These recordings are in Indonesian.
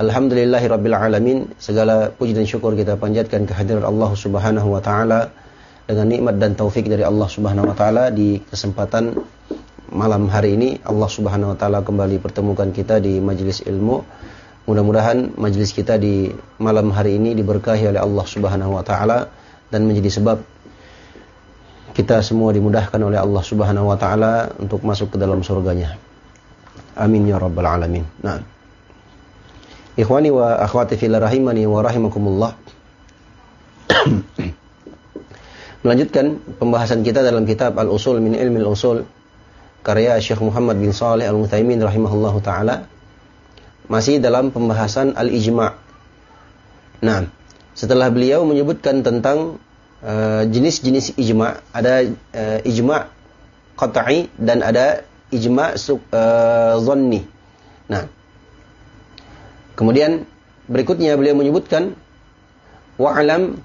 Alhamdulillahi Rabbil Alamin. Segala puji dan syukur kita panjatkan kehadiran Allah Subhanahu Wa Taala Dengan nikmat dan taufik dari Allah Subhanahu Wa Taala Di kesempatan malam hari ini. Allah Subhanahu Wa Taala kembali pertemukan kita di majelis ilmu. Mudah-mudahan majelis kita di malam hari ini diberkahi oleh Allah Subhanahu Wa Taala Dan menjadi sebab kita semua dimudahkan oleh Allah Subhanahu Wa Taala Untuk masuk ke dalam surganya. Amin ya Rabbal Alamin. Nah Ikhwani wa akhwati fil rahimani wa rahimakumullah. Melanjutkan pembahasan kita dalam kitab Al-Usul min Ilmi Al-Usul karya Syekh Muhammad bin Saleh Al-Mutsaimin rahimahullahu taala. Masih dalam pembahasan Al-Ijma'. Nah, setelah beliau menyebutkan tentang uh, jenis-jenis uh, ijma', ada uh, ijma' qat'i dan ada ijma' uh, zanni. Nah, Kemudian berikutnya beliau menyebutkan wa'lam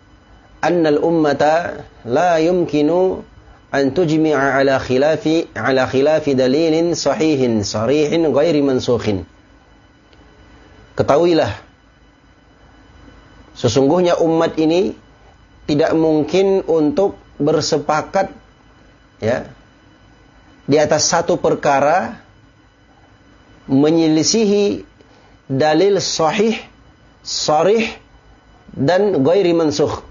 annal ummata la yumkinu an tujmi'a ala khilafi ala khilafi dalilin sahihin sarihin ghairi mansukhin. Ketahuilah sesungguhnya umat ini tidak mungkin untuk bersepakat ya di atas satu perkara menyelisihi dalil sahih, sarih, dan gairi mansukh.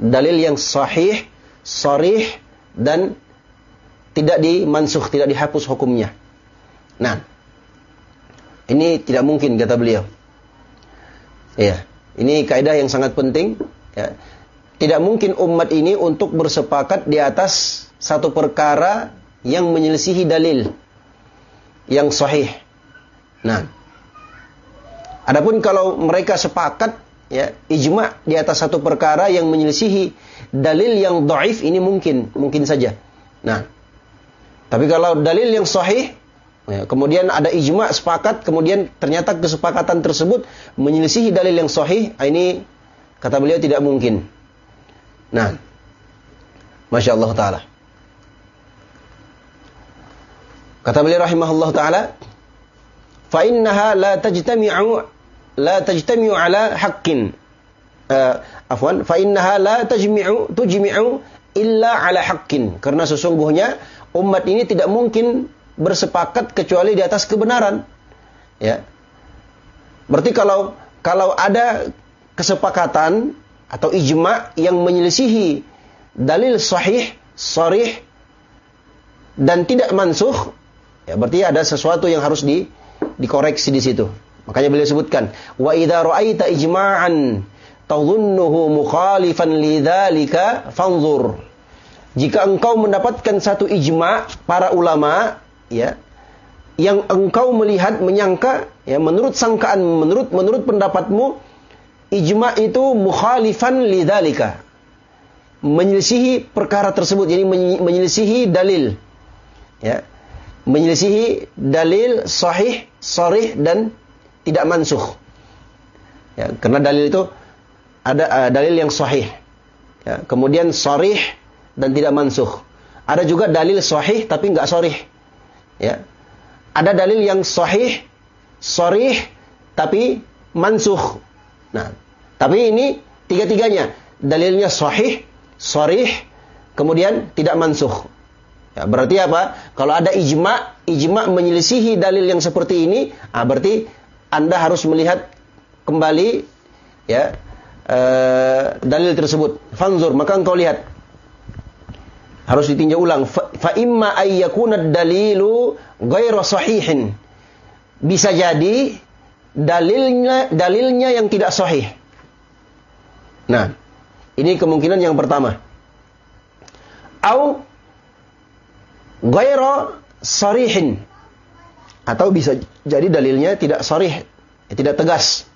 Dalil yang sahih, sarih, dan tidak dimansuh, tidak dihapus hukumnya. Nah, ini tidak mungkin kata beliau. Ya, ini kaidah yang sangat penting. Ya. Tidak mungkin umat ini untuk bersepakat di atas satu perkara yang menyelisihi dalil yang sahih. Nah, Adapun kalau mereka sepakat ya ijma di atas satu perkara yang menyelisihi dalil yang dhaif ini mungkin, mungkin saja. Nah, tapi kalau dalil yang sahih ya, kemudian ada ijma sepakat kemudian ternyata kesepakatan tersebut menyelisihi dalil yang sahih, ah, ini kata beliau tidak mungkin. Nah, Masya Allah Ta'ala. Kata beliau rahimahullah Ta'ala, فَإِنَّهَا لَا تَجْتَمِعُ la tajtami'u ala haqqin. Uh, afwan, fa innaha la tajmi'u tujmi'u illa ala haqqin. Karena sesungguhnya umat ini tidak mungkin bersepakat kecuali di atas kebenaran. Ya. Berarti kalau kalau ada kesepakatan atau ijma yang menyelisihi dalil sahih, sarih dan tidak mansuh, ya berarti ada sesuatu yang harus di dikoreksi di situ. Makanya beliau sebutkan, wa idza ra'aita ijma'an tadhunnuhu mukhalifan lidzalika fanzur. Jika engkau mendapatkan satu ijma' para ulama, ya, yang engkau melihat menyangka ya menurut sangkaan menurut menurut pendapatmu ijma itu mukhalifan lidzalika menyelisihi perkara tersebut jadi menyelisihi dalil ya menyelisihi dalil sahih sarih dan tidak mansuh. Ya, karena dalil itu ada uh, dalil yang sahih. Ya, kemudian sarih dan tidak mansuh. Ada juga dalil sahih tapi nggak sorih. Ya. Ada dalil yang sahih, sorih, tapi mansuh. Nah, tapi ini tiga-tiganya. Dalilnya sahih, sorih, kemudian tidak mansuh. Ya, berarti apa? Kalau ada ijma, ijma menyelisihi dalil yang seperti ini, ah, berarti Anda harus melihat kembali ya uh, dalil tersebut. Fanzur, maka engkau lihat. Harus ditinjau ulang. Fa, imma ayyakuna dalilu ghairu sahihin. Bisa jadi dalilnya dalilnya yang tidak sahih. Nah, ini kemungkinan yang pertama. Au ghairu sarihin. Atau bisa jadi dalilnya tidak sarih, tidak tegas.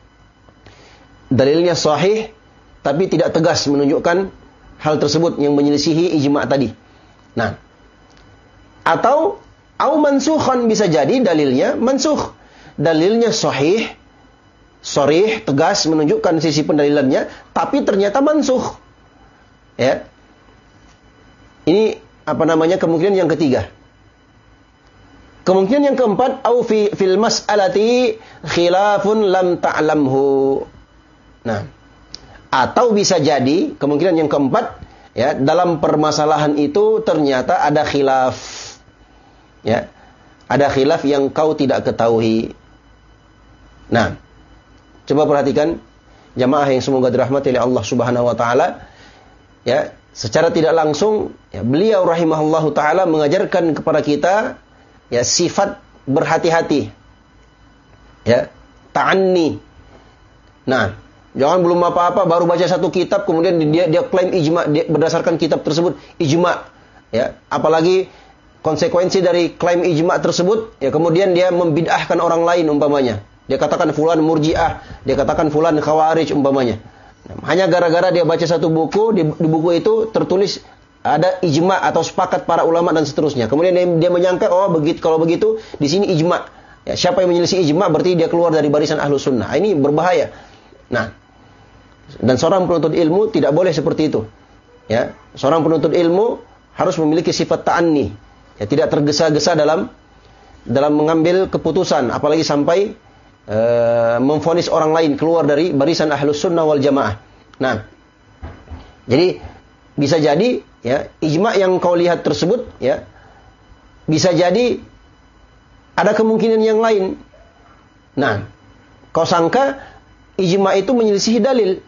Dalilnya sahih tapi tidak tegas menunjukkan hal tersebut yang menyelisihi ijma tadi. Nah, atau au mansukhan bisa jadi dalilnya mansuh. Dalilnya sahih, sorih, tegas menunjukkan sisi pendalilannya, tapi ternyata mansuh. Ya. Ini apa namanya kemungkinan yang ketiga. Kemungkinan yang keempat, au fi fil mas'alati khilafun lam ta'lamhu. Nah, atau bisa jadi kemungkinan yang keempat ya dalam permasalahan itu ternyata ada khilaf. Ya. Ada khilaf yang kau tidak ketahui. Nah, coba perhatikan jamaah yang semoga dirahmati oleh Allah Subhanahu wa taala. Ya, secara tidak langsung ya, beliau rahimahullahu taala mengajarkan kepada kita ya sifat berhati-hati. Ya ta'anni. Nah jangan belum apa-apa baru baca satu kitab kemudian dia dia klaim ijma dia, berdasarkan kitab tersebut ijma. Ya apalagi konsekuensi dari klaim ijma tersebut ya kemudian dia membid'ahkan orang lain umpamanya. Dia katakan fulan murjiah dia katakan fulan khawarij umpamanya. Hanya gara-gara dia baca satu buku, di, di buku itu tertulis ada ijma atau sepakat para ulama dan seterusnya. Kemudian dia, menyangka, oh begitu kalau begitu di sini ijma. Ya, siapa yang menyelisih ijma berarti dia keluar dari barisan ahlu sunnah. Ini berbahaya. Nah, dan seorang penuntut ilmu tidak boleh seperti itu. Ya, seorang penuntut ilmu harus memiliki sifat ta'anni. Ya, tidak tergesa-gesa dalam dalam mengambil keputusan, apalagi sampai uh, memfonis orang lain keluar dari barisan ahlus sunnah wal jamaah. Nah, jadi bisa jadi ya ijma yang kau lihat tersebut ya bisa jadi ada kemungkinan yang lain. Nah, kau sangka ijma itu menyelisihi dalil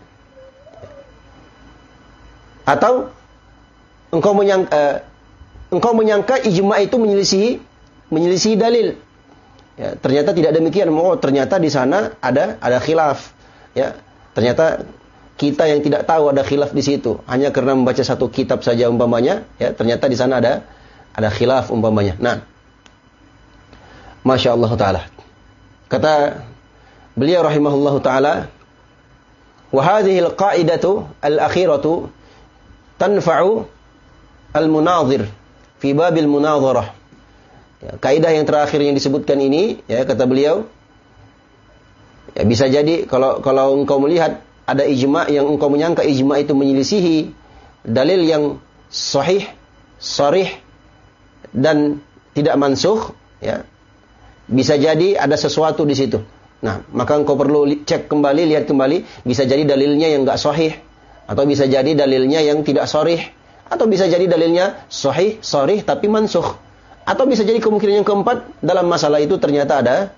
atau engkau menyangka uh, engkau menyangka ijma itu menyelisihi menyelisihi dalil. Ya, ternyata tidak demikian. Oh, ternyata di sana ada ada khilaf. Ya, ternyata kita yang tidak tahu ada khilaf di situ hanya karena membaca satu kitab saja umpamanya, ya, ternyata di sana ada ada khilaf umpamanya. Nah, masya Allah taala. Kata beliau rahimahullah taala, wa hadhihi al-qa'idatu al-akhiratu tanfa'u al-munadhir fi babil munadharah Ya, kaidah yang terakhir yang disebutkan ini, ya kata beliau, ya bisa jadi kalau kalau engkau melihat ada ijma yang engkau menyangka ijma itu menyelisihi dalil yang sahih, sarih dan tidak mansuh, ya bisa jadi ada sesuatu di situ. Nah, maka engkau perlu cek kembali, lihat kembali, bisa jadi dalilnya yang enggak sahih, atau bisa jadi dalilnya yang tidak sorih, atau bisa jadi dalilnya sahih, sorih tapi mansuh. Atau bisa jadi kemungkinan yang keempat dalam masalah itu ternyata ada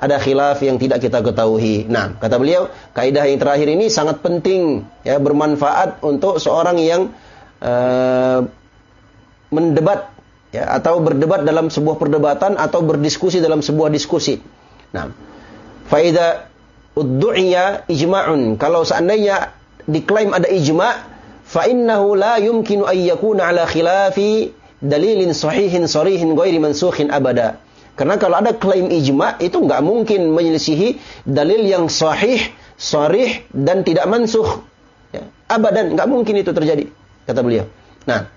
ada khilaf yang tidak kita ketahui. Nah, kata beliau, kaidah yang terakhir ini sangat penting ya bermanfaat untuk seorang yang uh, mendebat ya atau berdebat dalam sebuah perdebatan atau berdiskusi dalam sebuah diskusi. Nah, faida uddu'iya ijma'un. Kalau seandainya diklaim ada ijma', fa innahu la yumkinu an yakuna ala khilafi dalilin sahihin sarihin ghairi mansukhin abada. Karena kalau ada klaim ijma itu nggak mungkin menyelisihi dalil yang sahih, sarih dan tidak mansuh. Ya, abadan nggak mungkin itu terjadi kata beliau. Nah,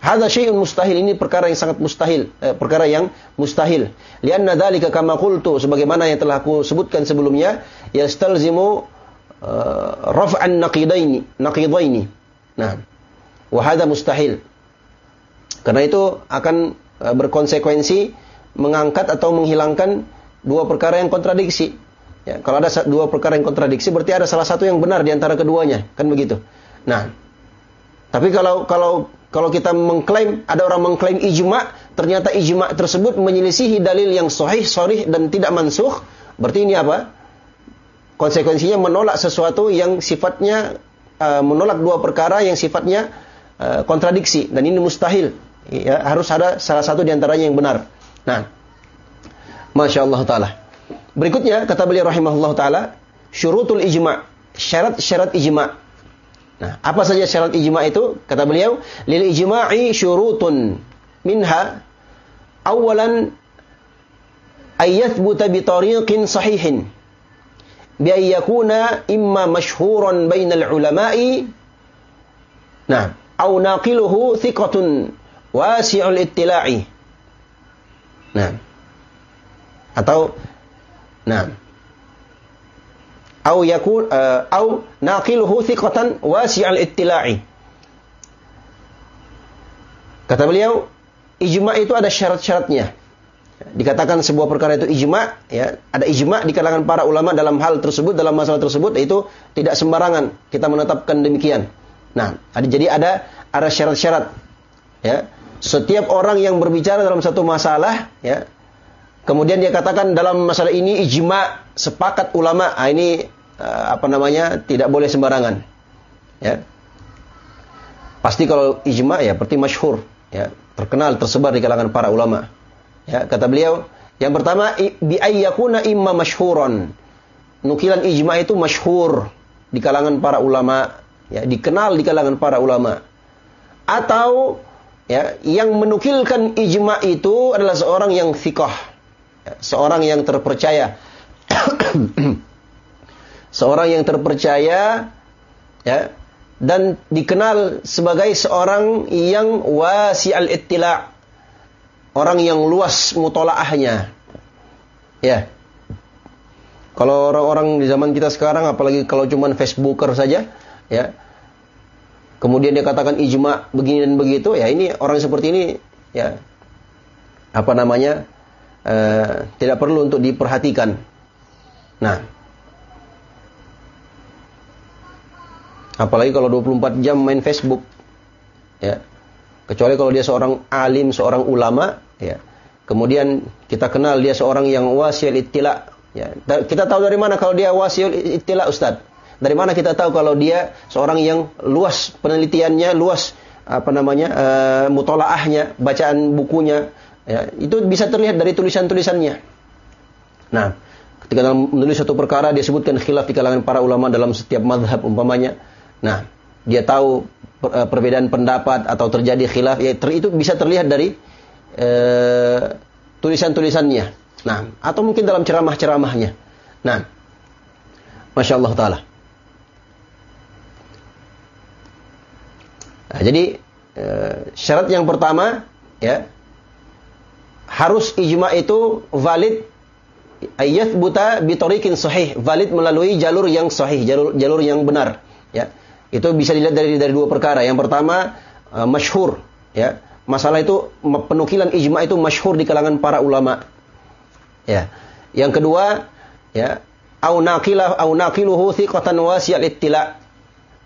hadza syai'un mustahil ini perkara yang sangat mustahil, eh, perkara yang mustahil. Lianna dzalika kama qultu sebagaimana yang telah aku sebutkan sebelumnya, yastalzimu uh, raf'an naqidaini, naqidaini. Nah, wa hadza mustahil Karena itu akan e, berkonsekuensi mengangkat atau menghilangkan dua perkara yang kontradiksi. Ya, kalau ada dua perkara yang kontradiksi berarti ada salah satu yang benar di antara keduanya, kan begitu. Nah, tapi kalau kalau kalau kita mengklaim ada orang mengklaim ijma, ternyata ijma tersebut menyelisihi dalil yang sahih, sharih dan tidak mansuh, berarti ini apa? Konsekuensinya menolak sesuatu yang sifatnya uh, menolak dua perkara yang sifatnya uh, kontradiksi dan ini mustahil ya, harus ada salah satu di antaranya yang benar. Nah, Masya Allah Ta'ala. Berikutnya, kata beliau rahimahullah Ta'ala, syurutul ijma' syarat-syarat ijma' Nah, apa saja syarat ijma' itu? Kata beliau, lil ijma'i syurutun minha awalan ayyathbuta bi tariqin sahihin bi ayyakuna imma mashhuran bainal ulama'i nah au naqiluhu thiqatun wasi'ul ittila'i. Nah. Atau nah. Au yakun uh, au naqiluhu thiqatan wasi'al ittila'i. Kata beliau, ijma itu ada syarat-syaratnya. Dikatakan sebuah perkara itu ijma, ya, ada ijma di kalangan para ulama dalam hal tersebut, dalam masalah tersebut, itu tidak sembarangan kita menetapkan demikian. Nah, jadi ada ada syarat-syarat, ya setiap orang yang berbicara dalam satu masalah, ya, kemudian dia katakan dalam masalah ini ijma sepakat ulama, ah, ini uh, apa namanya tidak boleh sembarangan, ya. Pasti kalau ijma ya berarti masyhur, ya, terkenal tersebar di kalangan para ulama. Ya, kata beliau, yang pertama bi ayyakuna imma masyhuron. Nukilan ijma itu masyhur di kalangan para ulama, ya, dikenal di kalangan para ulama. Atau ya, yang menukilkan ijma itu adalah seorang yang thikoh, ya, seorang yang terpercaya, seorang yang terpercaya, ya, dan dikenal sebagai seorang yang wasi al ittila, orang yang luas mutolaahnya, ya. Kalau orang-orang di zaman kita sekarang, apalagi kalau cuman Facebooker saja, ya, kemudian dia katakan ijma begini dan begitu, ya ini orang seperti ini ya apa namanya uh, tidak perlu untuk diperhatikan. Nah, apalagi kalau 24 jam main Facebook, ya kecuali kalau dia seorang alim, seorang ulama, ya kemudian kita kenal dia seorang yang wasil ittila, ya kita tahu dari mana kalau dia wasil ittila Ustadz? Dari mana kita tahu kalau dia seorang yang luas penelitiannya, luas apa namanya uh, mutolaahnya, bacaan bukunya, ya, itu bisa terlihat dari tulisan-tulisannya. Nah, ketika dalam menulis satu perkara dia sebutkan khilaf di kalangan para ulama dalam setiap madhab umpamanya. Nah, dia tahu uh, perbedaan pendapat atau terjadi khilaf, ya ter, itu bisa terlihat dari uh, tulisan-tulisannya. Nah, atau mungkin dalam ceramah-ceramahnya. Nah, masya Allah taala. Jadi e, syarat yang pertama ya harus ijma itu valid ayat buta bitorikin sahih valid melalui jalur yang sahih jalur jalur yang benar ya. Itu bisa dilihat dari dari dua perkara. Yang pertama e, masyhur ya. Masalah itu penukilan ijma itu masyhur di kalangan para ulama ya. Yang kedua ya au naqilah au naqiluhu thiqatan wasi'al ittila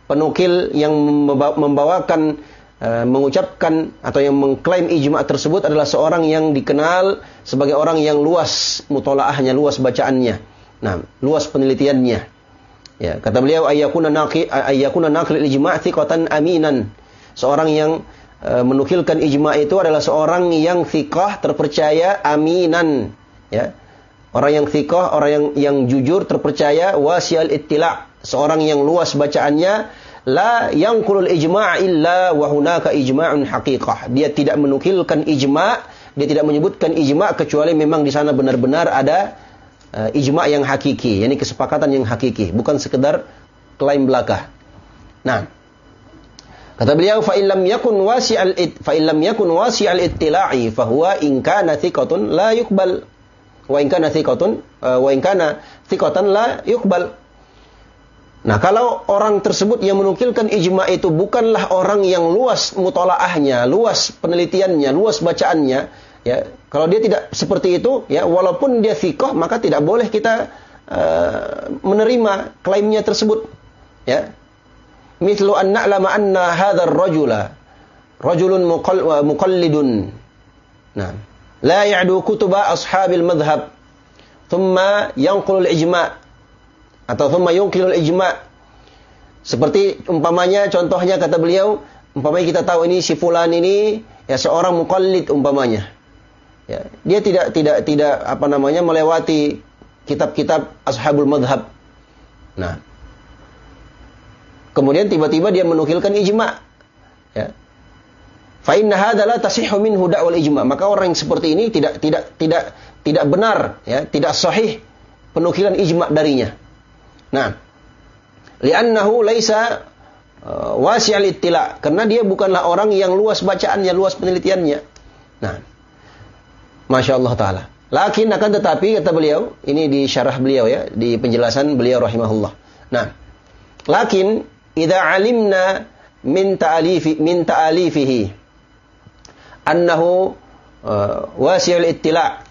penukil yang membawakan uh, mengucapkan atau yang mengklaim ijma tersebut adalah seorang yang dikenal sebagai orang yang luas mutolaahnya, luas bacaannya. Nah, luas penelitiannya. Ya, kata beliau ayyakuna naqi ayyakuna naqil ijma' thiqatan aminan. Seorang yang uh, menukilkan ijma itu adalah seorang yang thiqah, terpercaya, aminan, ya. Orang yang thiqah, orang yang yang jujur, terpercaya, wasial ittila' seorang yang luas bacaannya la yang kulul ijma' illa wa hunaka ijma'un haqiqah. Dia tidak menukilkan ijma', dia tidak menyebutkan ijma' kecuali memang di sana benar-benar ada uh, ijma' yang hakiki, yakni kesepakatan yang hakiki, bukan sekedar klaim belaka. Nah, kata beliau fa illam yakun wasi'al fa illam yakun wasi'al ittila'i fa in la yuqbal wa in kana thiqatun uh, wa in kana thiqatan la yuqbal Nah, kalau orang tersebut yang menukilkan ijma itu bukanlah orang yang luas mutolaahnya, luas penelitiannya, luas bacaannya, ya. Kalau dia tidak seperti itu, ya, walaupun dia fikoh, maka tidak boleh kita uh, menerima klaimnya tersebut, ya. Mithlu an na'lama anna hadzal rajula rajulun muqallidun. Nah, la ya'du kutuba ashabil madhhab. Thumma yanqulul ijma' atau thumma yunqilul ijma' seperti umpamanya contohnya kata beliau umpamanya kita tahu ini si fulan ini ya seorang muqallid umpamanya. Ya dia tidak tidak tidak apa namanya melewati kitab-kitab ashabul madhab nah. Kemudian tiba-tiba dia menukilkan ijma. Ya fa inna hadza la tasihhu minhu da'wal ijma maka orang yang seperti ini tidak tidak tidak tidak benar ya, tidak sahih penukilan ijma darinya. Nah, li'annahu laisa uh, wasi'al ittila karena dia bukanlah orang yang luas bacaannya, luas penelitiannya. Nah, Masya Allah Ta'ala. Lakin akan tetapi, kata beliau, ini di syarah beliau ya, di penjelasan beliau rahimahullah. Nah, lakin, idha alimna min ta'alifi, min ta'alifihi, annahu uh, wasi'ul ittila'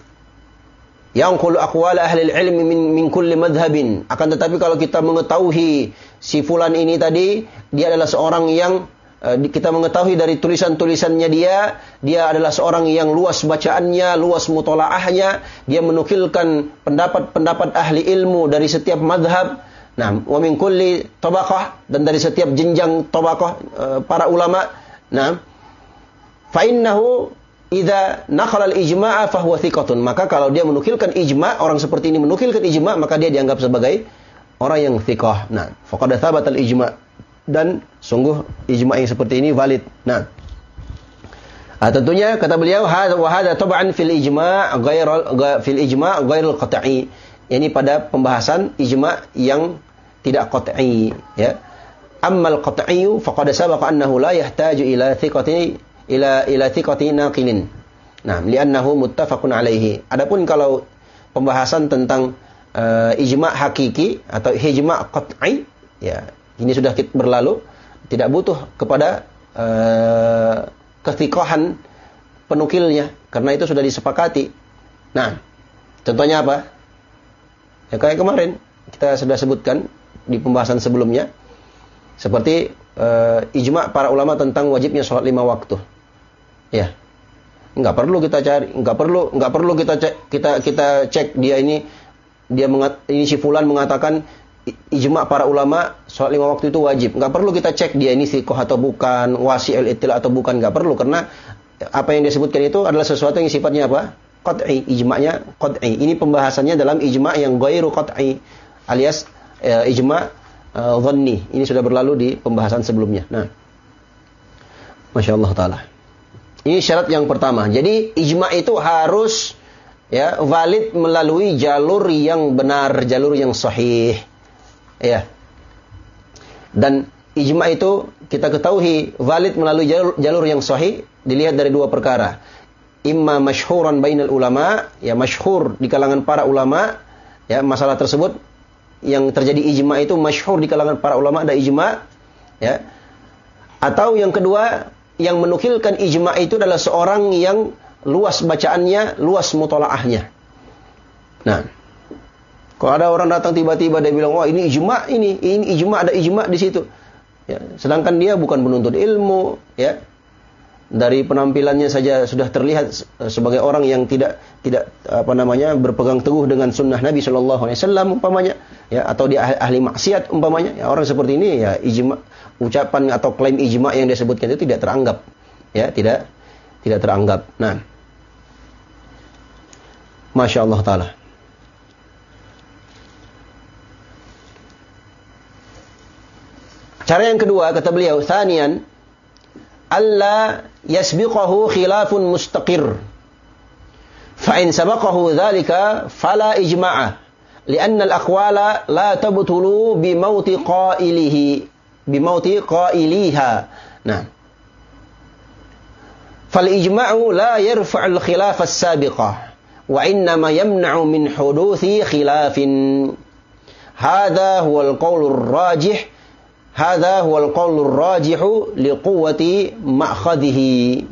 yang qulu aqwal ahli ilmi min, min kulli madhhabin. Akan tetapi kalau kita mengetahui si fulan ini tadi dia adalah seorang yang uh, kita mengetahui dari tulisan-tulisannya dia, dia adalah seorang yang luas bacaannya, luas mutolaahnya, dia menukilkan pendapat-pendapat ahli ilmu dari setiap madhab. Nah, wa min kulli tabaqah dan dari setiap jenjang tabaqah uh, para ulama. Nah, fa innahu Ida nakal al ijma'a fahuwa thiqatun. Maka kalau dia menukilkan ijma, orang seperti ini menukilkan ijma, maka dia dianggap sebagai orang yang thiqah. Nah, faqad thabat al ijma. Dan sungguh ijma yang seperti ini valid. Nah, Ah, tentunya kata beliau wa hadha tab'an fil ijma' ghair fil ijma' ghairul qat'i. Ini pada pembahasan ijma' yang tidak qat'i ya. Ammal qat'i faqad sabaqa annahu la yahtaju ila thiqati ila ila thiqati naqilin. Nah, li'annahu muttafaqun alaihi. Adapun kalau pembahasan tentang uh, ijma' hakiki atau ijma' qat'i, ya, ini sudah berlalu, tidak butuh kepada uh, ketikohan penukilnya karena itu sudah disepakati. Nah, contohnya apa? Ya kayak kemarin kita sudah sebutkan di pembahasan sebelumnya seperti uh, ijma' para ulama tentang wajibnya sholat lima waktu. Ya. Enggak perlu kita cari, enggak perlu enggak perlu kita cek kita kita cek dia ini dia mengat, ini si fulan mengatakan ijma para ulama soal lima waktu itu wajib. Enggak perlu kita cek dia ini sikoh atau bukan, wasi el itil atau bukan, enggak perlu karena apa yang disebutkan itu adalah sesuatu yang sifatnya apa? Qat'i, ijma'nya qat'i. Ini pembahasannya dalam ijma' yang ghairu qat'i alias e, ijma' e. Ini sudah berlalu di pembahasan sebelumnya. Nah. Masya Allah Ta'ala. Ini syarat yang pertama. Jadi ijma itu harus ya valid melalui jalur yang benar, jalur yang sahih. Ya. Dan ijma itu kita ketahui valid melalui jalur, jalur yang sahih dilihat dari dua perkara. Imma masyhuran bainal ulama, ya masyhur di kalangan para ulama, ya masalah tersebut yang terjadi ijma itu masyhur di kalangan para ulama ada ijma, ya. Atau yang kedua yang menukilkan ijma itu adalah seorang yang luas bacaannya, luas mutolaahnya. Nah, kalau ada orang datang tiba-tiba dia bilang, wah ini ijma ini, ini ijma ada ijma di situ. Ya, sedangkan dia bukan penuntut ilmu, ya. Dari penampilannya saja sudah terlihat sebagai orang yang tidak tidak apa namanya berpegang teguh dengan sunnah Nabi Shallallahu Alaihi Wasallam umpamanya, ya atau dia ahli, maksiat umpamanya, ya, orang seperti ini ya ijma ucapan atau klaim ijma yang disebutkan itu tidak teranggap ya tidak tidak teranggap. Nah. Masya Allah taala. Cara yang kedua kata beliau thanian ألا يسبقه خلاف مستقر. فإن سبقه ذلك فلا إجماع لأن الأقوال لا تبطل بموت قائله بموت قائليها. نعم. فالإجماع لا يرفع الخلاف السابقة وإنما يمنع من حدوث خلاف. هذا هو القول الراجح Hada huwal qawlur rajihu liquwati ma'khadhihi.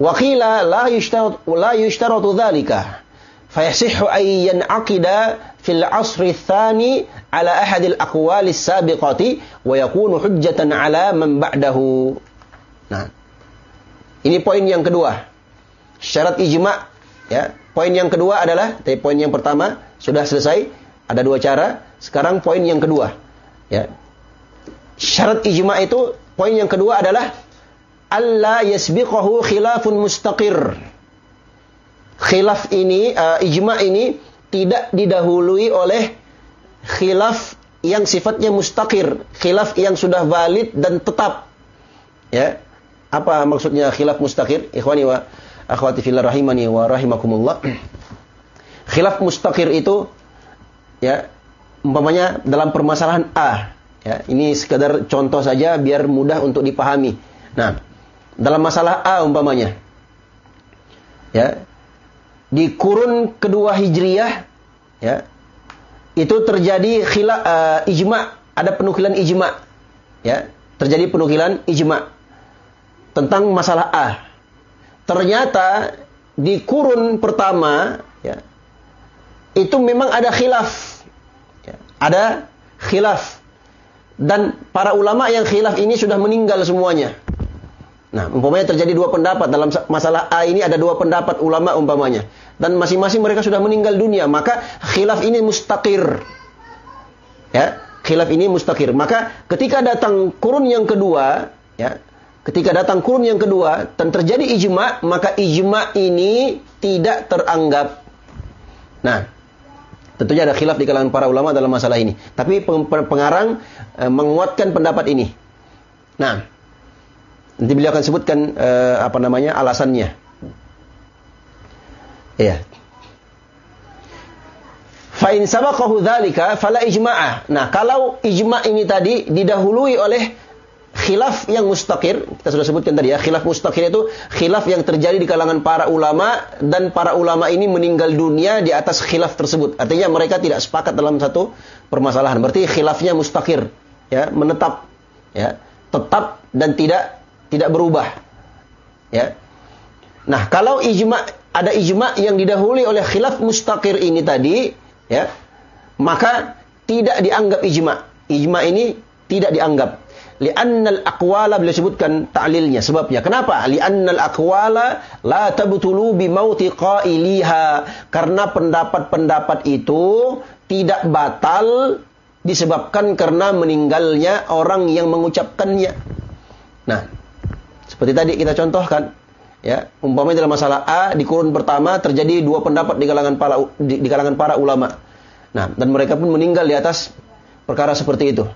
Wa qila la yushtaratu la yushtaratu dzalika. Fayasihhu ay yan'aqida fil asri tsani ala ahadil aqwali sabiqati wa yakunu hujjatan ala man ba'dahu. Nah. Ini poin yang kedua. Syarat ijma' ya. Poin yang kedua adalah tapi poin yang pertama sudah selesai, ada dua cara. Sekarang poin yang kedua. Ya. Syarat ijma itu poin yang kedua adalah Allah yasbiqahu khilafun mustaqir. Khilaf ini, uh, ijma ini tidak didahului oleh khilaf yang sifatnya mustaqir, khilaf yang sudah valid dan tetap. Ya. Apa maksudnya khilaf mustaqir? Ikhwani wa akhwati fillah rahimani wa rahimakumullah. Khilaf mustaqir itu ya umpamanya dalam permasalahan A ya ini sekedar contoh saja biar mudah untuk dipahami nah dalam masalah A umpamanya ya di kurun kedua hijriyah ya itu terjadi khila, uh, ijma ada penukilan ijma ya terjadi penukilan ijma tentang masalah A ternyata di kurun pertama ya itu memang ada khilaf. Ya, ada khilaf. Dan para ulama yang khilaf ini sudah meninggal semuanya. Nah, umpamanya terjadi dua pendapat dalam masalah A ini ada dua pendapat ulama umpamanya dan masing-masing mereka sudah meninggal dunia, maka khilaf ini mustaqir. Ya, khilaf ini mustaqir. Maka ketika datang kurun yang kedua, ya, ketika datang kurun yang kedua dan terjadi ijma, maka ijma ini tidak teranggap. Nah, Tentunya ada khilaf di kalangan para ulama dalam masalah ini. Tapi pengarang e, menguatkan pendapat ini. Nah, nanti beliau akan sebutkan e, apa namanya alasannya. Iya. Fa in sabaqahu dzalika fala ijma'ah. Nah, kalau ijma' ini tadi didahului oleh khilaf yang mustaqir, kita sudah sebutkan tadi ya, khilaf mustaqir itu khilaf yang terjadi di kalangan para ulama dan para ulama ini meninggal dunia di atas khilaf tersebut. Artinya mereka tidak sepakat dalam satu permasalahan. Berarti khilafnya mustaqir, ya, menetap, ya, tetap dan tidak tidak berubah. Ya. Nah, kalau ijma ada ijma yang didahului oleh khilaf mustaqir ini tadi, ya, maka tidak dianggap ijma. Ijma ini tidak dianggap li'annal aqwala beliau sebutkan ta'lilnya sebabnya. Kenapa? Li'annal aqwala la tabtulu bi mauti qailiha. Karena pendapat-pendapat itu tidak batal disebabkan karena meninggalnya orang yang mengucapkannya. Nah seperti tadi kita contohkan ya umpamanya dalam masalah A di kurun pertama terjadi dua pendapat di kalangan para di, di kalangan para ulama. Nah dan mereka pun meninggal di atas perkara seperti itu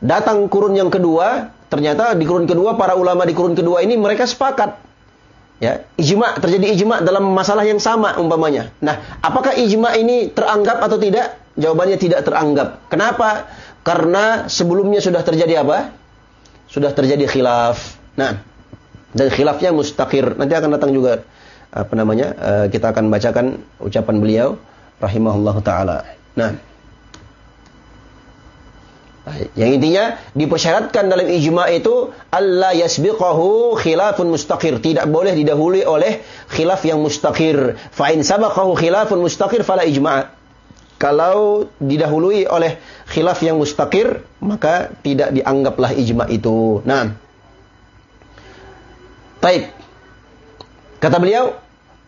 Datang kurun yang kedua, ternyata di kurun kedua para ulama di kurun kedua ini mereka sepakat. Ya, ijma terjadi ijma dalam masalah yang sama umpamanya. Nah, apakah ijma ini teranggap atau tidak? Jawabannya tidak teranggap. Kenapa? Karena sebelumnya sudah terjadi apa? Sudah terjadi khilaf. Nah, dan khilafnya mustaqir. Nanti akan datang juga apa namanya? Uh, kita akan bacakan ucapan beliau rahimahullah taala. Nah, yang intinya dipersyaratkan dalam ijma itu Allah yasbiqahu khilafun mustaqir. Tidak boleh didahului oleh khilaf yang mustaqir. Fa in sabaqahu khilafun mustaqir fala ijma'. Kalau didahului oleh khilaf yang mustaqir, maka tidak dianggaplah ijma itu. Nah. Taib. Kata beliau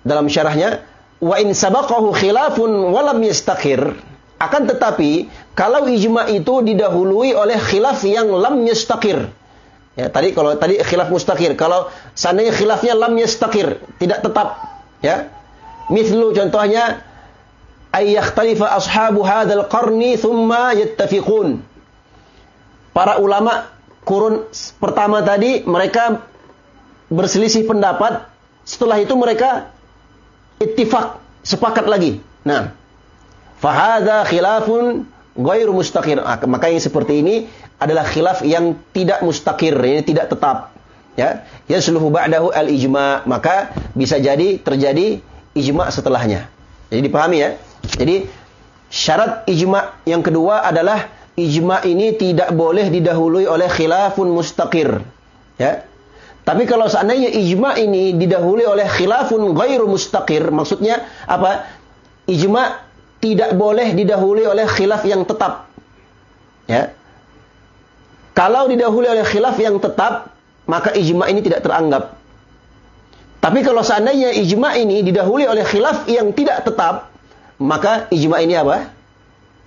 dalam syarahnya, wa in sabaqahu khilafun walam yastaqir akan tetapi, kalau ijma itu didahului oleh khilaf yang lam yastakir. Ya, tadi kalau tadi khilaf mustakir, kalau seandainya khilafnya lam yastakir, tidak tetap, ya. Mithlu contohnya ayyakhtalifa ashabu hadzal qarni thumma yattafiqun. Para ulama kurun pertama tadi mereka berselisih pendapat, setelah itu mereka ittifak, sepakat lagi. Nah, Fahada khilafun ghairu mustaqir. Ah, maka yang seperti ini adalah khilaf yang tidak mustaqir, ini tidak tetap. Ya, yasluhu ba'dahu al-ijma, maka bisa jadi terjadi ijma setelahnya. Jadi dipahami ya. Jadi Syarat ijma yang kedua adalah ijma ini tidak boleh didahului oleh khilafun mustaqir. Ya. Tapi kalau seandainya ijma ini didahului oleh khilafun ghairu mustaqir, maksudnya apa? Ijma tidak boleh didahului oleh khilaf yang tetap. Ya. Kalau didahului oleh khilaf yang tetap, maka ijma ini tidak teranggap. Tapi kalau seandainya ijma ini didahului oleh khilaf yang tidak tetap, maka ijma ini apa?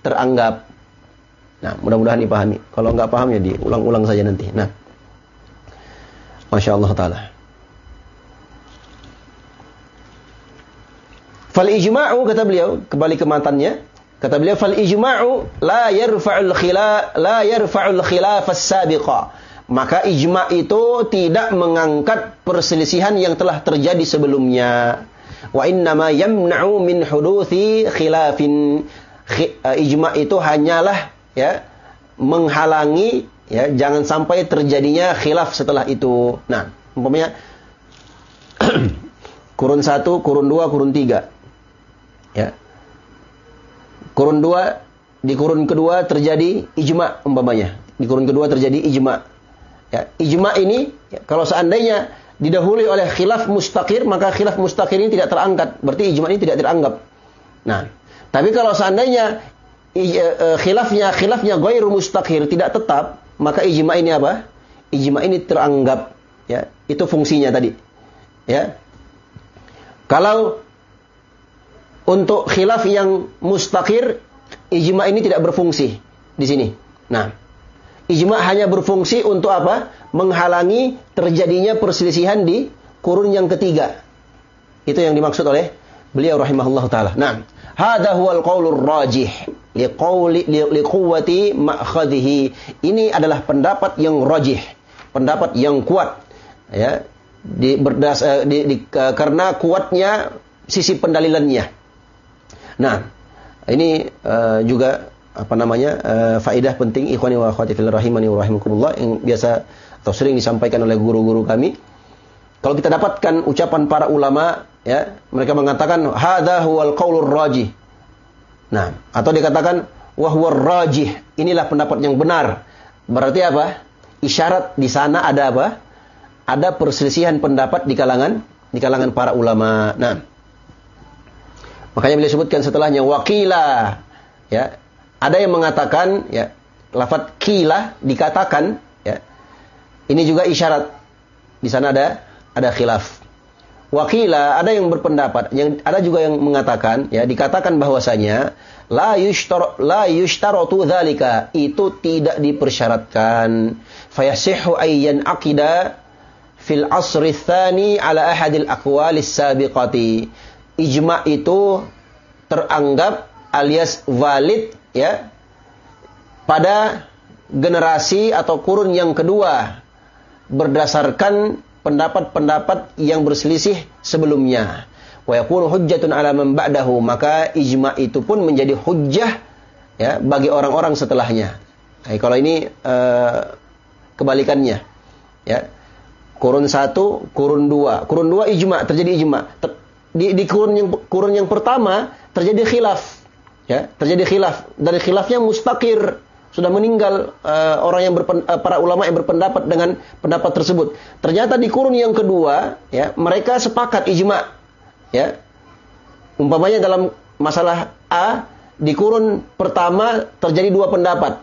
Teranggap. Nah, mudah-mudahan dipahami. Kalau nggak paham ya diulang-ulang saja nanti. Nah, masya Allah taala. Fal ijma'u kata beliau kembali ke mantannya kata beliau fal ijma'u la yarfa'ul khila la yarfa'ul khilaf as-sabiqa maka ijma' itu tidak mengangkat perselisihan yang telah terjadi sebelumnya wa innama yamna'u min huduthi khilafin eh, ijma itu hanyalah ya menghalangi ya jangan sampai terjadinya khilaf setelah itu. Nah, umpamanya kurun satu, kurun dua, kurun tiga. Ya. Kurun dua, di kurun kedua terjadi ijma umpamanya. Di kurun kedua terjadi ijma. Ya, ijma ini ya, kalau seandainya didahului oleh khilaf mustaqir, maka khilaf mustaqir ini tidak terangkat. Berarti ijma ini tidak teranggap. Nah, tapi kalau seandainya e, khilafnya khilafnya ghairu mustaqir tidak tetap, maka ijma ini apa? Ijma ini teranggap ya. Itu fungsinya tadi. Ya. Kalau untuk khilaf yang mustaqir, ijma ini tidak berfungsi di sini. Nah, ijma hanya berfungsi untuk apa? menghalangi terjadinya perselisihan di kurun yang ketiga. Itu yang dimaksud oleh beliau rahimahullah taala. Nah, hadha huwal qaulur rajih liqauli liquwwati. Ini adalah pendapat yang rajih, pendapat yang kuat ya. Di, berdas, eh, di, di, karena kuatnya sisi pendalilannya. Nah, ini uh, juga apa namanya uh, faidah penting ikhwani wa akhwati fil rahimani wa rahimakumullah yang biasa atau sering disampaikan oleh guru-guru kami. Kalau kita dapatkan ucapan para ulama, ya, mereka mengatakan hadza huwal qaulur rajih. Nah, atau dikatakan wahwar rajih. Inilah pendapat yang benar. Berarti apa? Isyarat di sana ada apa? Ada perselisihan pendapat di kalangan di kalangan para ulama. Nah, makanya beliau sebutkan setelahnya wakila ya ada yang mengatakan ya lafat kila dikatakan ini juga isyarat. Di sana ada ada khilaf. Wakila ada yang berpendapat, yang ada juga yang mengatakan, ya dikatakan bahwasanya la yushtar la yushtaratu dzalika itu tidak dipersyaratkan. Fayasihu ayyan aqida fil asri tsani ala ahadil aqwalis sabiqati. Ijma itu teranggap alias valid ya pada generasi atau kurun yang kedua berdasarkan pendapat-pendapat yang berselisih sebelumnya. Wa yakunu hujjatun ala man ba'dahu, maka ijma itu pun menjadi hujjah ya bagi orang-orang setelahnya. Nah, kalau ini uh, kebalikannya. Ya. Kurun satu, kurun dua. Kurun dua ijma, terjadi ijma. Ter, di, di kurun yang kurun yang pertama terjadi khilaf. Ya, terjadi khilaf. Dari khilafnya mustakir sudah meninggal uh, orang yang berpen, uh, para ulama yang berpendapat dengan pendapat tersebut. Ternyata di kurun yang kedua, ya, mereka sepakat ijma. Ya. Umpamanya dalam masalah A, di kurun pertama terjadi dua pendapat.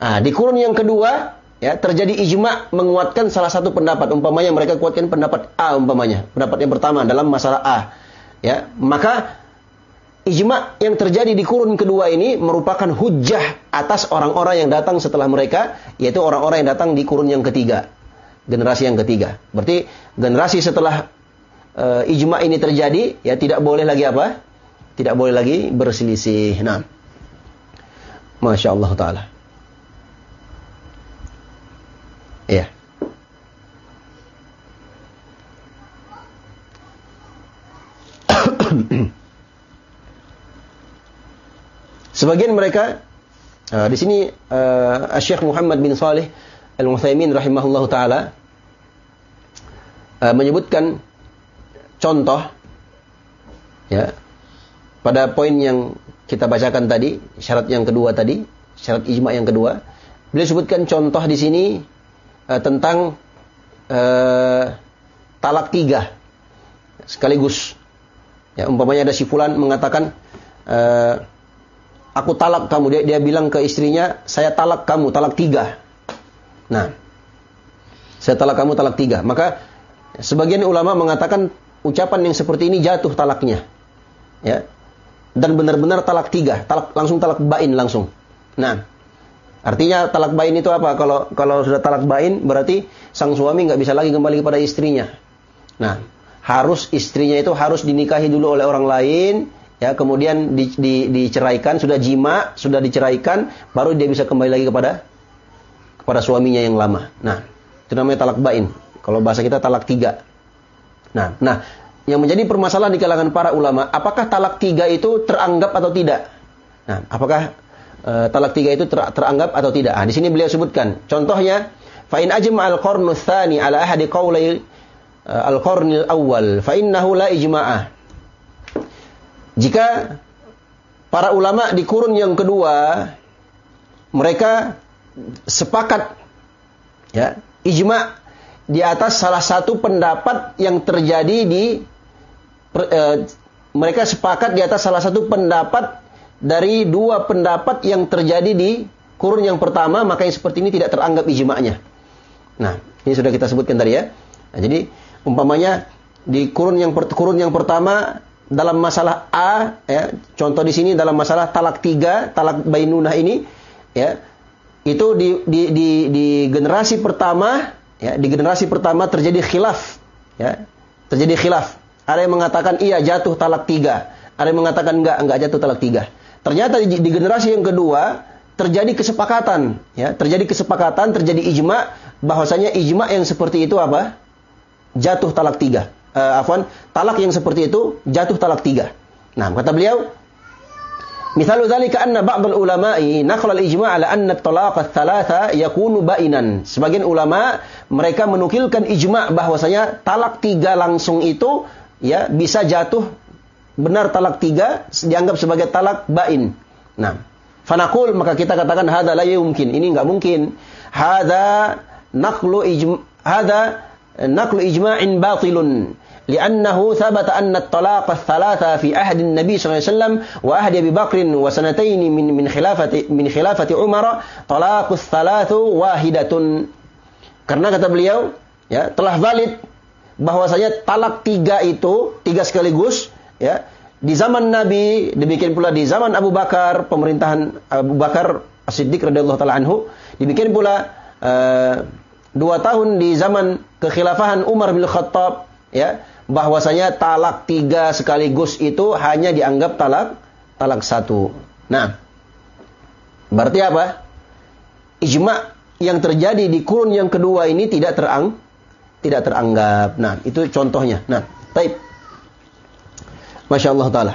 Nah, di kurun yang kedua, ya, terjadi ijma menguatkan salah satu pendapat. Umpamanya mereka kuatkan pendapat A umpamanya, pendapat yang pertama dalam masalah A. Ya, maka ijma yang terjadi di kurun kedua ini merupakan hujah atas orang-orang yang datang setelah mereka, yaitu orang-orang yang datang di kurun yang ketiga, generasi yang ketiga. Berarti generasi setelah uh, ijma ini terjadi, ya tidak boleh lagi apa? Tidak boleh lagi berselisih. Nah, masya Allah taala. Ya. Sebagian mereka uh, di sini uh, Syekh Muhammad bin Saleh Al-Mutsaimin rahimahullahu taala uh, menyebutkan contoh ya pada poin yang kita bacakan tadi, syarat yang kedua tadi, syarat ijma yang kedua. Beliau sebutkan contoh di sini uh, tentang uh, talak tiga sekaligus. Ya, umpamanya ada si fulan mengatakan uh, aku talak kamu dia, dia bilang ke istrinya saya talak kamu talak tiga. Nah, saya talak kamu talak tiga. Maka sebagian ulama mengatakan ucapan yang seperti ini jatuh talaknya. Ya. Dan benar-benar talak tiga, talak langsung talak bain langsung. Nah, artinya talak bain itu apa? Kalau kalau sudah talak bain berarti sang suami nggak bisa lagi kembali kepada istrinya. Nah, harus istrinya itu harus dinikahi dulu oleh orang lain, ya kemudian di, di, diceraikan, sudah jima, sudah diceraikan, baru dia bisa kembali lagi kepada kepada suaminya yang lama. Nah, itu namanya talak bain. Kalau bahasa kita talak tiga. Nah, nah yang menjadi permasalahan di kalangan para ulama, apakah talak tiga itu teranggap atau tidak? Nah, apakah uh, talak tiga itu ter, teranggap atau tidak? Nah, di sini beliau sebutkan. Contohnya, fa'in ajma al-qarnu thani ala ahadi qawlai uh, al-qarnil awal, fa'innahu la ijma'ah. Jika para ulama di kurun yang kedua mereka sepakat ya ijma di atas salah satu pendapat yang terjadi di per, eh, mereka sepakat di atas salah satu pendapat dari dua pendapat yang terjadi di kurun yang pertama maka yang seperti ini tidak teranggap ijma'nya. Nah, ini sudah kita sebutkan tadi ya. Nah, jadi umpamanya di kurun yang per, kurun yang pertama dalam masalah A ya, contoh di sini dalam masalah talak tiga, talak bainunah ini ya, itu di, di, di, di generasi pertama ya di generasi pertama terjadi khilaf ya terjadi khilaf ada yang mengatakan iya jatuh talak tiga ada yang mengatakan enggak enggak jatuh talak tiga ternyata di, di generasi yang kedua terjadi kesepakatan ya. Terjadi kesepakatan terjadi ijma bahwasanya ijma yang seperti itu apa? Jatuh talak tiga. Uh, afwan talak yang seperti itu jatuh talak tiga. Nah kata beliau Misalu dzalika anna ba'd ulama'i naqla al-ijma' ala anna at-talaq ats-tsalatsa yakunu ba'inan. Sebagian ulama mereka menukilkan ijma' bahwasanya talak tiga langsung itu ya bisa jatuh benar talak tiga dianggap sebagai talak ba'in. Nah, fanaqul maka kita katakan hadza la yumkin. Ini enggak mungkin. Hadza naqlu ijma' hadza naqlu ijma'in batilun. لأنه ثبت أن الطلاق الثلاثة في عهد النبي صلى الله عليه وسلم وعهد أبي بكر وسنتين من من خلافة من خلافة عمر طلاق الثلاث واحدة karena kata beliau ya telah valid bahwasanya talak tiga itu tiga sekaligus ya di zaman Nabi demikian pula di zaman Abu Bakar pemerintahan Abu Bakar As-Siddiq radhiyallahu taala anhu demikian pula uh, dua tahun di zaman kekhilafahan Umar bin Khattab ya bahwasanya talak tiga sekaligus itu hanya dianggap talak talak satu. Nah, berarti apa? Ijma yang terjadi di kurun yang kedua ini tidak terang tidak teranggap. Nah, itu contohnya. Nah, taib. Masya Allah Ta'ala.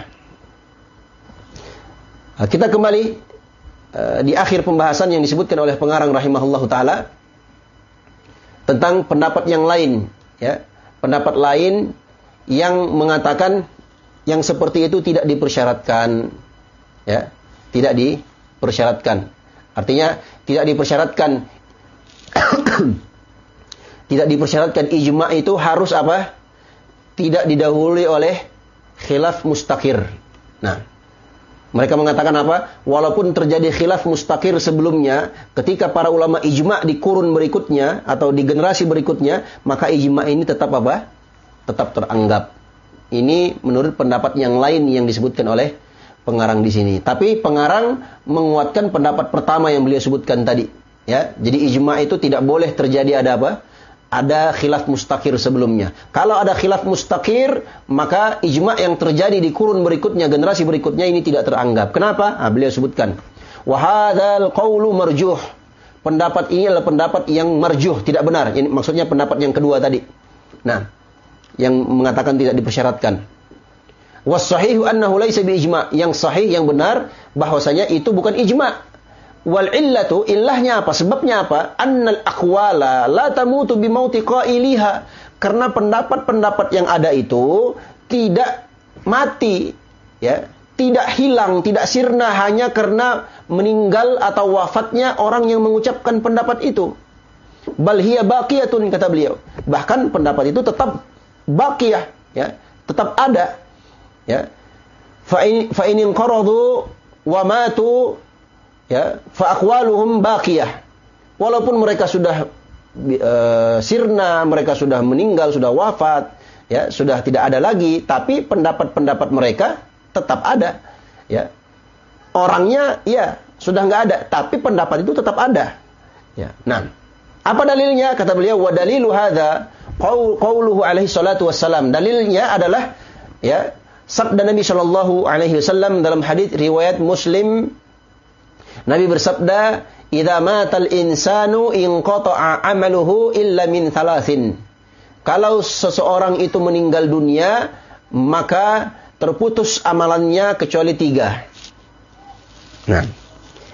Nah, kita kembali uh, di akhir pembahasan yang disebutkan oleh pengarang rahimahullah Ta'ala tentang pendapat yang lain. Ya, pendapat lain yang mengatakan yang seperti itu tidak dipersyaratkan ya tidak dipersyaratkan artinya tidak dipersyaratkan tidak dipersyaratkan ijma itu harus apa tidak didahului oleh khilaf mustakir nah mereka mengatakan apa? Walaupun terjadi khilaf mustakir sebelumnya, ketika para ulama ijma di kurun berikutnya atau di generasi berikutnya, maka ijma ini tetap apa? tetap teranggap. Ini menurut pendapat yang lain yang disebutkan oleh pengarang di sini. Tapi pengarang menguatkan pendapat pertama yang beliau sebutkan tadi. Ya, jadi ijma itu tidak boleh terjadi ada apa? Ada khilaf mustakir sebelumnya. Kalau ada khilaf mustakir, maka ijma yang terjadi di kurun berikutnya, generasi berikutnya ini tidak teranggap. Kenapa? Nah, beliau sebutkan. Wahadal qawlu marjuh. Pendapat ini adalah pendapat yang marjuh, tidak benar. Ini maksudnya pendapat yang kedua tadi. Nah, yang mengatakan tidak dipersyaratkan. Wasahihu annahu laisa ijma. Yang sahih yang benar bahwasanya itu bukan ijma. Wal illatu illahnya apa? Sebabnya apa? Annal aqwala la tamutu bimauti qailiha. Karena pendapat-pendapat yang ada itu tidak mati ya, tidak hilang, tidak sirna hanya karena meninggal atau wafatnya orang yang mengucapkan pendapat itu. Bal hiya baqiyatun kata beliau. Bahkan pendapat itu tetap baqiyah, ya, tetap ada. Ya. Fa in qaradu wa matu ya, fa aqwaluhum. Walaupun mereka sudah uh, sirna, mereka sudah meninggal, sudah wafat, ya, sudah tidak ada lagi, tapi pendapat-pendapat mereka tetap ada, ya. Orangnya ya sudah nggak ada, tapi pendapat itu tetap ada. Ya. Nah, apa dalilnya? Kata beliau, wa dalilu hadza qauluhu alaihi salatu wassalam. Dalilnya adalah ya sabda Nabi Shallallahu alaihi wasallam dalam hadis riwayat Muslim Nabi bersabda, "Idza matal insanu inqata'a 'amaluhu illa min thalathin." Kalau seseorang itu meninggal dunia, maka terputus amalannya kecuali tiga. Nah,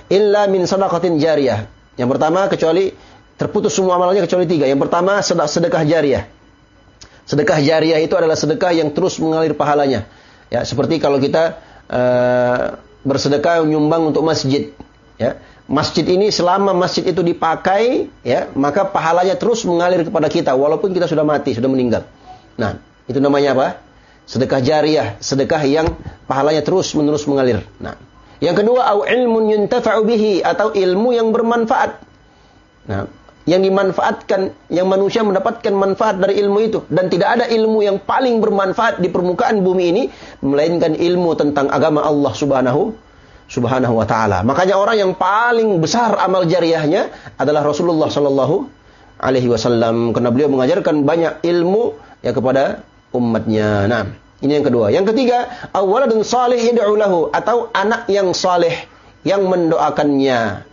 illa min sadaqatin jariyah. Yang pertama kecuali Terputus semua amalannya kecuali tiga. Yang pertama sedekah jariah. Sedekah jariah itu adalah sedekah yang terus mengalir pahalanya. Ya, seperti kalau kita uh, bersedekah nyumbang untuk masjid. Ya, masjid ini selama masjid itu dipakai, ya, maka pahalanya terus mengalir kepada kita walaupun kita sudah mati, sudah meninggal. Nah, itu namanya apa? Sedekah jariah, sedekah yang pahalanya terus menerus mengalir. Nah, yang kedua au ilmun yuntafa'u atau ilmu yang bermanfaat. Nah, yang dimanfaatkan, yang manusia mendapatkan manfaat dari ilmu itu. Dan tidak ada ilmu yang paling bermanfaat di permukaan bumi ini, melainkan ilmu tentang agama Allah subhanahu subhanahu wa ta'ala. Makanya orang yang paling besar amal jariahnya adalah Rasulullah sallallahu alaihi wasallam. Karena beliau mengajarkan banyak ilmu ya kepada umatnya. Nah, ini yang kedua. Yang ketiga, awaladun salih yad'u lahu atau anak yang saleh yang mendoakannya.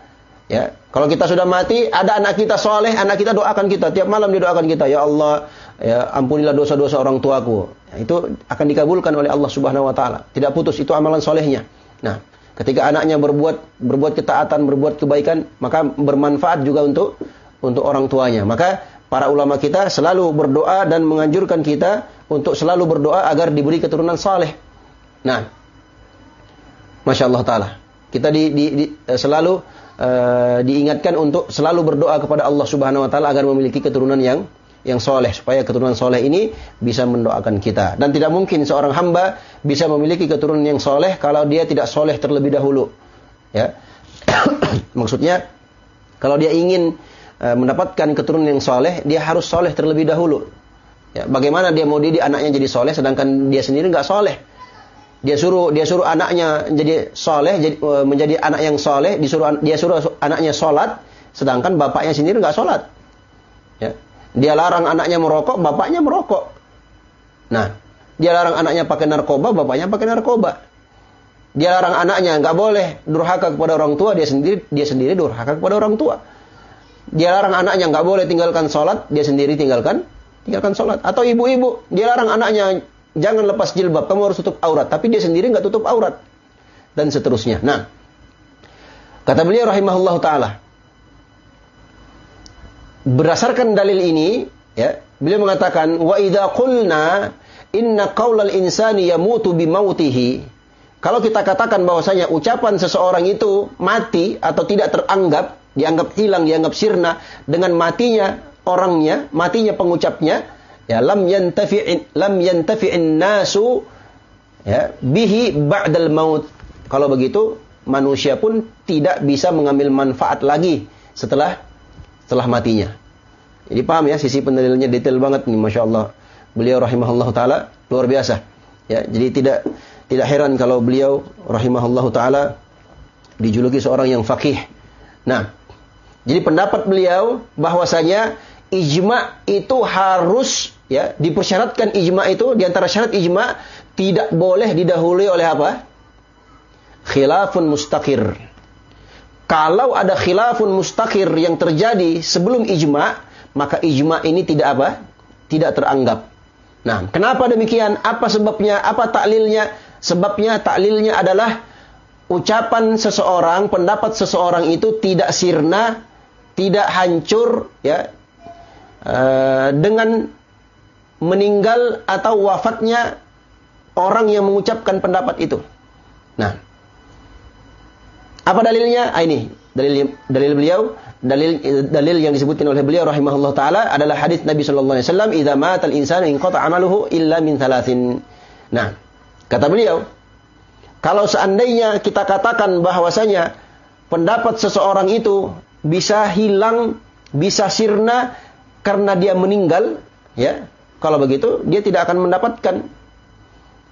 Ya, kalau kita sudah mati, ada anak kita soleh, anak kita doakan kita. Tiap malam dia doakan kita, ya Allah, ya ampunilah dosa-dosa orang tuaku. Ya, itu akan dikabulkan oleh Allah Subhanahu Wa Taala. Tidak putus, itu amalan solehnya. Nah, ketika anaknya berbuat berbuat ketaatan, berbuat kebaikan, maka bermanfaat juga untuk untuk orang tuanya. Maka para ulama kita selalu berdoa dan menganjurkan kita untuk selalu berdoa agar diberi keturunan soleh. Nah, masya Allah Taala. Kita di, di, di selalu uh, diingatkan untuk selalu berdoa kepada Allah Subhanahu wa taala agar memiliki keturunan yang yang soleh supaya keturunan soleh ini bisa mendoakan kita. Dan tidak mungkin seorang hamba bisa memiliki keturunan yang soleh kalau dia tidak soleh terlebih dahulu. Ya. Maksudnya kalau dia ingin uh, mendapatkan keturunan yang soleh dia harus soleh terlebih dahulu. Ya bagaimana dia mau didik anaknya jadi soleh sedangkan dia sendiri nggak soleh? Dia suruh dia suruh anaknya jadi soleh jadi, e, menjadi anak yang soleh disuruh dia suruh anaknya sholat sedangkan bapaknya sendiri nggak sholat. Dia larang anaknya merokok bapaknya merokok nah dia larang anaknya pakai narkoba bapaknya pakai narkoba dia larang anaknya nggak boleh durhaka kepada orang tua dia sendiri dia sendiri durhaka kepada orang tua dia larang anaknya nggak boleh tinggalkan sholat dia sendiri tinggalkan tinggalkan sholat atau ibu-ibu dia larang anaknya jangan lepas jilbab, kamu harus tutup aurat. Tapi dia sendiri nggak tutup aurat. Dan seterusnya. Nah, kata beliau rahimahullah ta'ala. Berdasarkan dalil ini, ya, beliau mengatakan, Wa idha qulna inna qawlal insani yamutu bimautihi. Kalau kita katakan bahwasanya ucapan seseorang itu mati atau tidak teranggap, dianggap hilang, dianggap sirna dengan matinya orangnya, matinya pengucapnya, ya lam yantafi'in lam yantafi'in nasu ya bihi ba'dal maut. Kalau begitu manusia pun tidak bisa mengambil manfaat lagi setelah setelah matinya. Jadi paham ya sisi pendalilannya detail banget nih Masya Allah. Beliau rahimahullah ta'ala luar biasa. Ya, jadi tidak tidak heran kalau beliau rahimahullah ta'ala dijuluki seorang yang fakih. Nah, jadi pendapat beliau bahwasanya ijma itu harus ya dipersyaratkan ijma itu di antara syarat ijma tidak boleh didahului oleh apa? Khilafun mustaqir. Kalau ada khilafun mustaqir yang terjadi sebelum ijma, maka ijma ini tidak apa? Tidak teranggap. Nah, kenapa demikian? Apa sebabnya? Apa taklilnya? Sebabnya taklilnya adalah ucapan seseorang, pendapat seseorang itu tidak sirna, tidak hancur ya. Uh, dengan meninggal atau wafatnya orang yang mengucapkan pendapat itu. Nah, apa dalilnya? Ah, ini dalil dalil beliau, dalil dalil yang disebutkan oleh beliau rahimahullah taala adalah hadis Nabi sallallahu alaihi wasallam, "Idza matal insanu inqata amaluhu illa min thalathin." Nah, kata beliau, kalau seandainya kita katakan bahwasanya pendapat seseorang itu bisa hilang, bisa sirna karena dia meninggal, ya. Kalau begitu, dia tidak akan mendapatkan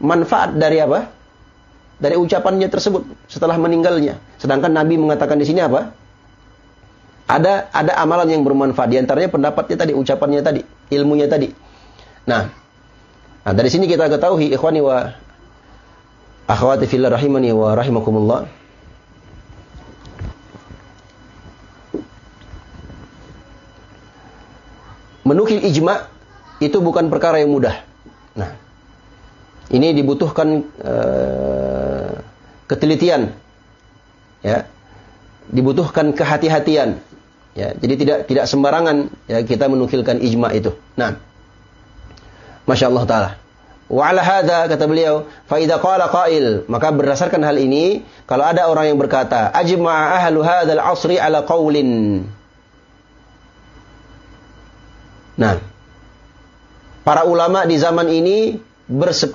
manfaat dari apa? Dari ucapannya tersebut setelah meninggalnya. Sedangkan Nabi mengatakan di sini apa? Ada ada amalan yang bermanfaat di antaranya pendapatnya tadi, ucapannya tadi, ilmunya tadi. Nah, nah dari sini kita ketahui ikhwani wa akhwati fillah rahimani wa rahimakumullah. Menukil ijma itu bukan perkara yang mudah. Nah, ini dibutuhkan uh, ketelitian, ya, dibutuhkan kehati-hatian, ya. Jadi tidak tidak sembarangan ya kita menukilkan ijma itu. Nah, masya Allah taala. Wa ala hadha kata beliau, fa idza qala qail, maka berdasarkan hal ini, kalau ada orang yang berkata, ajma'a ahlu hadzal asri ala qaulin. Nah, para ulama di zaman ini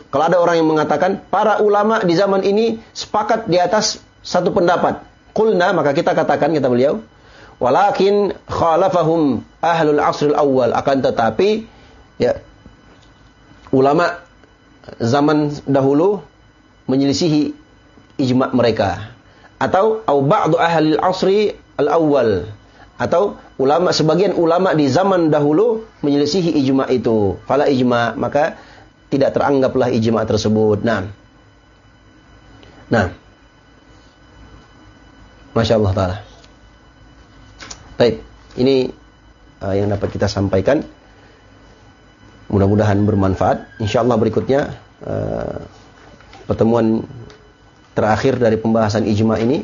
kalau ada orang yang mengatakan para ulama di zaman ini sepakat di atas satu pendapat. Kulna maka kita katakan kata beliau, walakin khalafahum ahlul asril awal akan tetapi ya ulama zaman dahulu menyelisihi ijma mereka. Atau au ba'du ahli asri al-awwal atau ulama sebagian ulama di zaman dahulu menyelisihi ijma itu. Fala ijma maka tidak teranggaplah ijma tersebut nah nah Masya Allah Ta'ala Baik, ini uh, yang dapat kita sampaikan Mudah-mudahan bermanfaat. Insya Allah berikutnya uh, pertemuan terakhir dari pembahasan ijma ini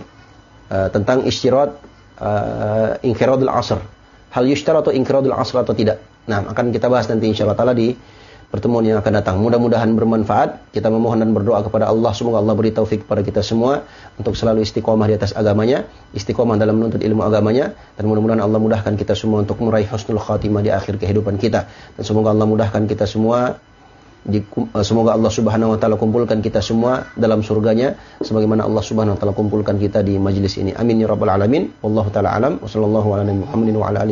uh, tentang istirahat uh, inqiradul asr. Hal yushtarat atau inqiradul asr atau tidak. Nah, akan kita bahas nanti insya Allah di pertemuan yang akan datang. Mudah-mudahan bermanfaat. Kita memohon dan berdoa kepada Allah. Semoga Allah beri taufik kepada kita semua untuk selalu istiqomah di atas agamanya, istiqomah dalam menuntut ilmu agamanya, dan mudah-mudahan Allah mudahkan kita semua untuk meraih husnul khatimah di akhir kehidupan kita. Dan semoga Allah mudahkan kita semua eh, semoga Allah Subhanahu wa taala kumpulkan kita semua dalam surganya sebagaimana Allah Subhanahu wa taala kumpulkan kita di majlis ini. Amin ya rabbal alamin. Wallahu taala alam wa sallallahu ala Muhammadin wa ala.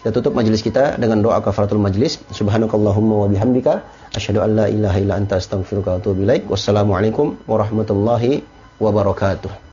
Kita tutup majelis kita dengan doa kafaratul majlis. Subhanakallahumma wa bihamdika asyhadu an la ilaha illa anta astaghfiruka wa atubu ilaik. Wassalamualaikum warahmatullahi wabarakatuh.